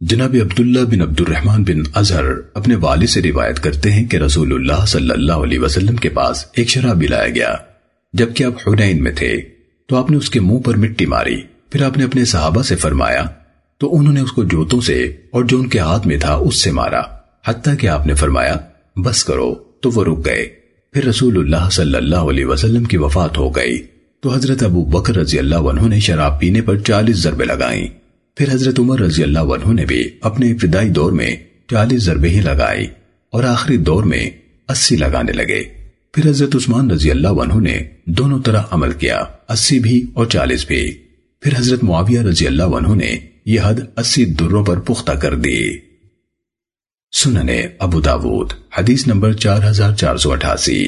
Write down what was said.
جناب عبداللہ بن عبد الرحمن بن اظہر اپنے والد سے روایت کرتے ہیں کہ رسول اللہ صلی اللہ علیہ وسلم کے پاس ایک شراب لایا گیا۔ جبکہ آپ حنین میں تھے، تو آپ نے اس کے منہ پر مٹی ماری۔ پھر آپ نے اپنے صحابہ سے فرمایا، تو انہوں نے اس کو جوتوں سے اور جو ان کے ہاتھ میں تھا اس سے مارا۔ حتیٰ کہ آپ نے فرمایا، بس کرو۔ تو وہ رک گئے۔ پھر رسول اللہ صلی اللہ علیہ وسلم کی وفات ہو گئی۔ تو حضرت ابو بکر رضی اللہ عنہ نے شراب پینے پر چالیس ضربے لگائیں۔ پھر حضرت عمر رضی اللہ عنہ نے بھی اپنے ابتدائی دور میں چالیس ضربے ہی لگائی اور آخری دور میں اسی لگانے لگے۔ پھر حضرت عثمان رضی اللہ عنہ نے دونوں طرح عمل کیا، اسی بھی اور چالیس بھی۔ پھر حضرت معاویہ رضی اللہ عنہ نے یہ حد اسی دروں پر پختہ کر دی۔ سننے ابو داود، حدیث نمبر چار ہزار چار سو اٹھاسی۔